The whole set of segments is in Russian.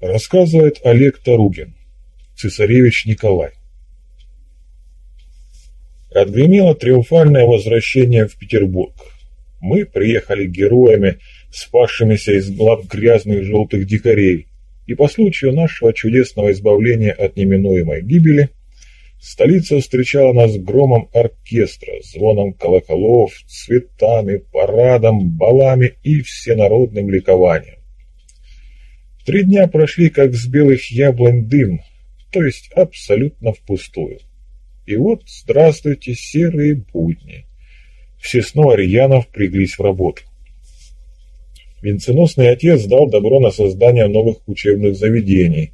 Рассказывает Олег Таругин, цесаревич Николай. Отгремело триумфальное возвращение в Петербург. Мы приехали героями, спасшимися из лап грязных желтых дикарей, и по случаю нашего чудесного избавления от неминуемой гибели столица встречала нас громом оркестра, звоном колоколов, цветами, парадом, балами и всенародным ликованием. Три дня прошли, как с белых яблонь дым, то есть абсолютно впустую. И вот, здравствуйте, серые будни. Все снова рьяно впряглись в работу. Венценосный отец дал добро на создание новых учебных заведений.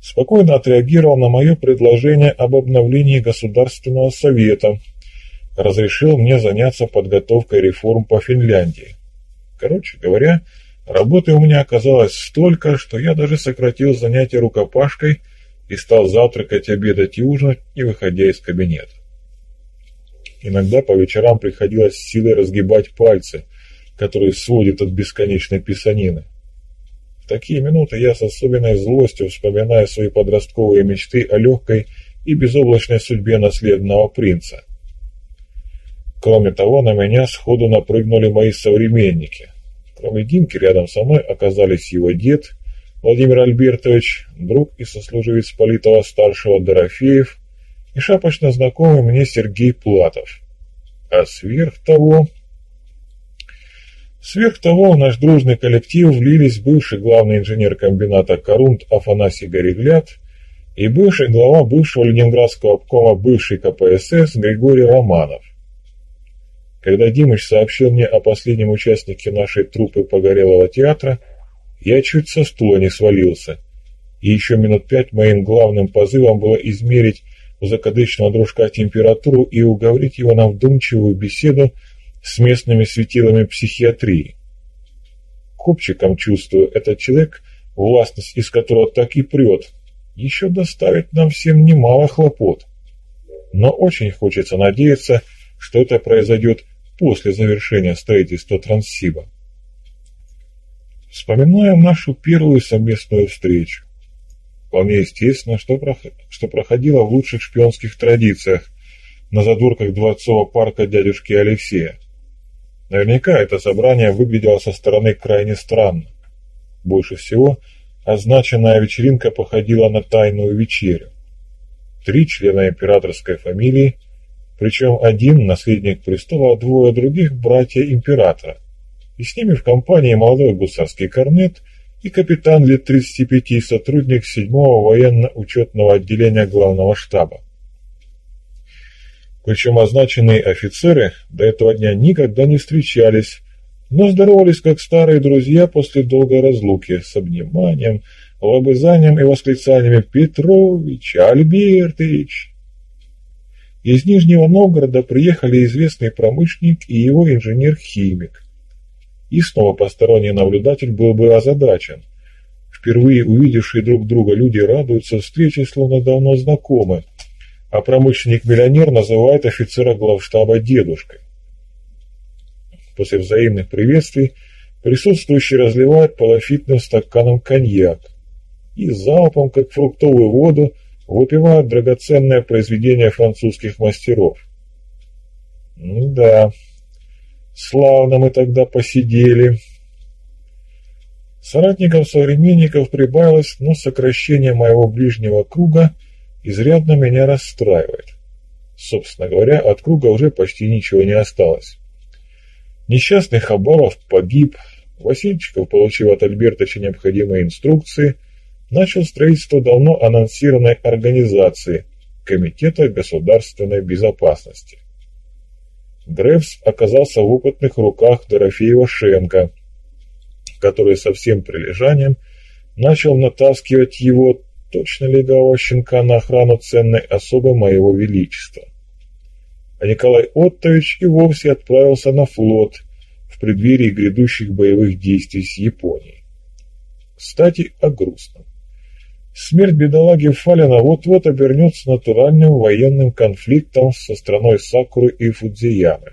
Спокойно отреагировал на мое предложение об обновлении Государственного совета. Разрешил мне заняться подготовкой реформ по Финляндии. Короче говоря, Работы у меня оказалось столько, что я даже сократил занятия рукопашкой и стал завтракать, обедать и ужинать, не выходя из кабинета. Иногда по вечерам приходилось силой разгибать пальцы, которые сводят от бесконечной писанины. В такие минуты я с особенной злостью вспоминаю свои подростковые мечты о легкой и безоблачной судьбе наследного принца. Кроме того, на меня сходу напрыгнули мои современники. Кроме Димки, рядом со мной оказались его дед Владимир Альбертович, друг и сослуживец Политова-старшего Дорофеев и шапочно знакомый мне Сергей Платов. А сверх того... Сверх того в наш дружный коллектив влились бывший главный инженер комбината «Корунт» Афанасий Горегляд и бывший глава бывшего ленинградского обкома бывший КПСС Григорий Романов. Когда Димыч сообщил мне о последнем участнике нашей труппы Погорелого театра, я чуть со стула не свалился. И еще минут пять моим главным позывом было измерить у закадычного дружка температуру и уговорить его на вдумчивую беседу с местными светилами психиатрии. Копчиком чувствую, этот человек, властность из которого так и прет, еще доставит нам всем немало хлопот. Но очень хочется надеяться, что это произойдет после завершения строительства Транссиба. Вспоминаем нашу первую совместную встречу. Вполне естественно, что, что проходило в лучших шпионских традициях на задворках дворцового парка дядюшки Алексея. Наверняка это собрание выглядело со стороны крайне странно. Больше всего означенная вечеринка походила на тайную вечерю. Три члена императорской фамилии причем один наследник престола, а двое других братья императора. И с ними в компании молодой гусарский корнет и капитан лет 35, сотрудник 7-го военно-учетного отделения главного штаба. Причем означенные офицеры до этого дня никогда не встречались, но здоровались как старые друзья после долгой разлуки с обниманием, лобызанием и восклицаниями «Петрович! Альбертович!» Из Нижнего Новгорода приехали известный промышленник и его инженер-химик. И снова посторонний наблюдатель был бы озадачен. Впервые увидевшие друг друга люди радуются встрече, словно давно знакомы, а промышленник-миллионер называет офицера главштаба дедушкой. После взаимных приветствий присутствующие разливают полофитным стаканом коньяк и залпом, как фруктовую воду, выпивают драгоценное произведение французских мастеров. Ну да, славно мы тогда посидели. Соратников-современников прибавилось, но сокращение моего ближнего круга изрядно меня расстраивает. Собственно говоря, от круга уже почти ничего не осталось. Несчастный Хабаров погиб, Васильчиков, получив от Альбертовича необходимые инструкции, начал строительство давно анонсированной организации Комитета государственной безопасности. Грефс оказался в опытных руках Дорофеева Шенко, который со всем прилежанием начал натаскивать его, точно легавого щенка, на охрану ценной особы моего величества. А Николай Оттович и вовсе отправился на флот в преддверии грядущих боевых действий с Японией. Кстати, о грустном. Смерть бедолаги Фалина вот-вот обернется натуральным военным конфликтом со страной Сакуры и Фудзиямы.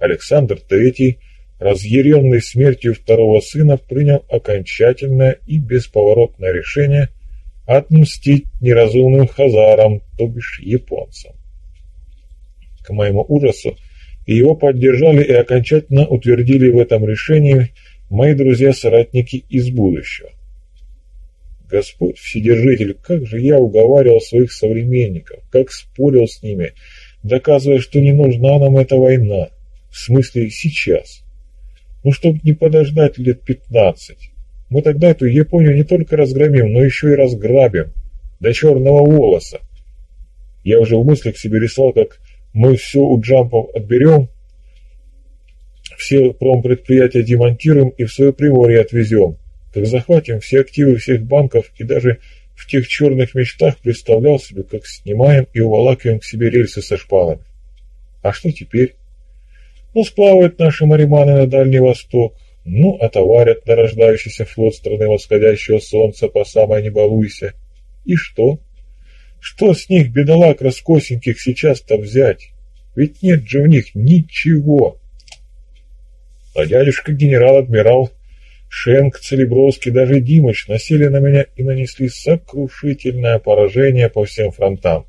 Александр III разъяренный смертью второго сына, принял окончательное и бесповоротное решение отмстить неразумным хазарам, то бишь японцам. К моему ужасу, его поддержали и окончательно утвердили в этом решении мои друзья-соратники из будущего. Господь Вседержитель, как же я уговаривал своих современников, как спорил с ними, доказывая, что не нужна нам эта война, в смысле сейчас. Ну, чтобы не подождать лет пятнадцать. Мы тогда эту Японию не только разгромим, но еще и разграбим. До черного волоса. Я уже в мыслях себе рисовал, как мы все у джампов отберем, все промпредприятия демонтируем и в свое приморье отвезем. Так захватим все активы всех банков и даже в тех черных мечтах представлял себе, как снимаем и уволакиваем к себе рельсы со шпалами. А что теперь? Ну, сплавают наши мариманы на Дальний Восток, ну, отоварят на рождающийся флот страны восходящего солнца по самой не балуйся. И что? Что с них, бедолаг раскосеньких, сейчас-то взять? Ведь нет же в них ничего. А дядюшка генерал-адмирал Шенк, Целебровский, даже Димыч насели на меня и нанесли сокрушительное поражение по всем фронтам.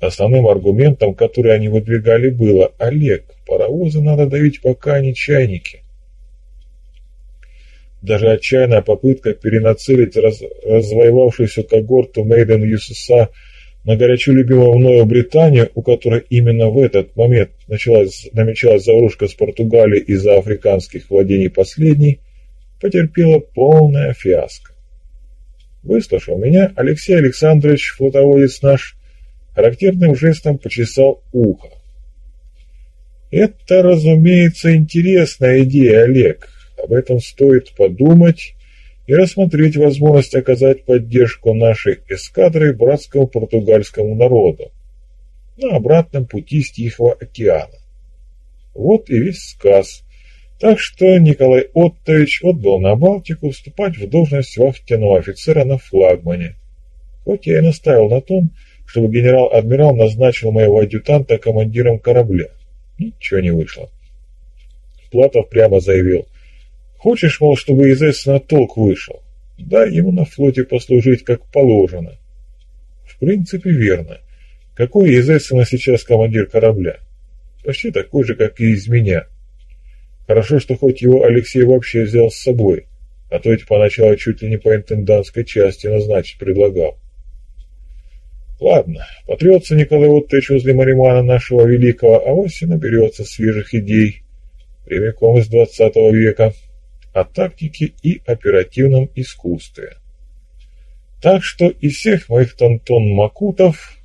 Основным аргументом, который они выдвигали, было «Олег, паровозы надо давить, пока они чайники». Даже отчаянная попытка перенацелить раз, развоевавшуюся когорту Мейден USSR на горячо любимую мною Британию, у которой именно в этот момент началась, намечалась заварушка с Португалией из-за африканских владений последней, потерпела полная фиаско. Выслушав меня, Алексей Александрович, флотоводец наш, характерным жестом почесал ухо. «Это, разумеется, интересная идея, Олег. Об этом стоит подумать и рассмотреть возможность оказать поддержку нашей эскадры братскому португальскому народу на обратном пути с Тихого океана. Вот и весь сказ. Так что Николай Оттович отбыл на Балтику вступать в должность вахтенного офицера на флагмане. Хоть я и наставил на том, чтобы генерал-адмирал назначил моего адъютанта командиром корабля. Ничего не вышло. Платов прямо заявил, Хочешь, мол, чтобы из Эссена толк вышел? Дай ему на флоте послужить как положено. В принципе, верно. Какой из сейчас командир корабля? Почти такой же, как и из меня. Хорошо, что хоть его Алексей вообще взял с собой, а то ведь поначалу чуть ли не по интендантской части назначить предлагал. Ладно, потрется Николай Оттович возле Маримана нашего великого, а и наберется свежих идей, прямиком из двадцатого века о тактике и оперативном искусстве. Так что из всех моих Тантон Макутов,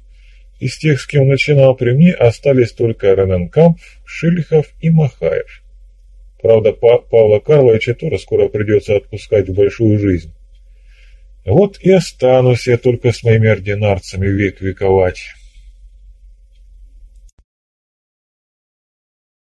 из тех, с кем начинал при мне, остались только Рененкамп, Шилихов и Махаев. Правда, па Павла Карловича тоже скоро придется отпускать в большую жизнь. Вот и останусь я только с моими ординарцами век вековать».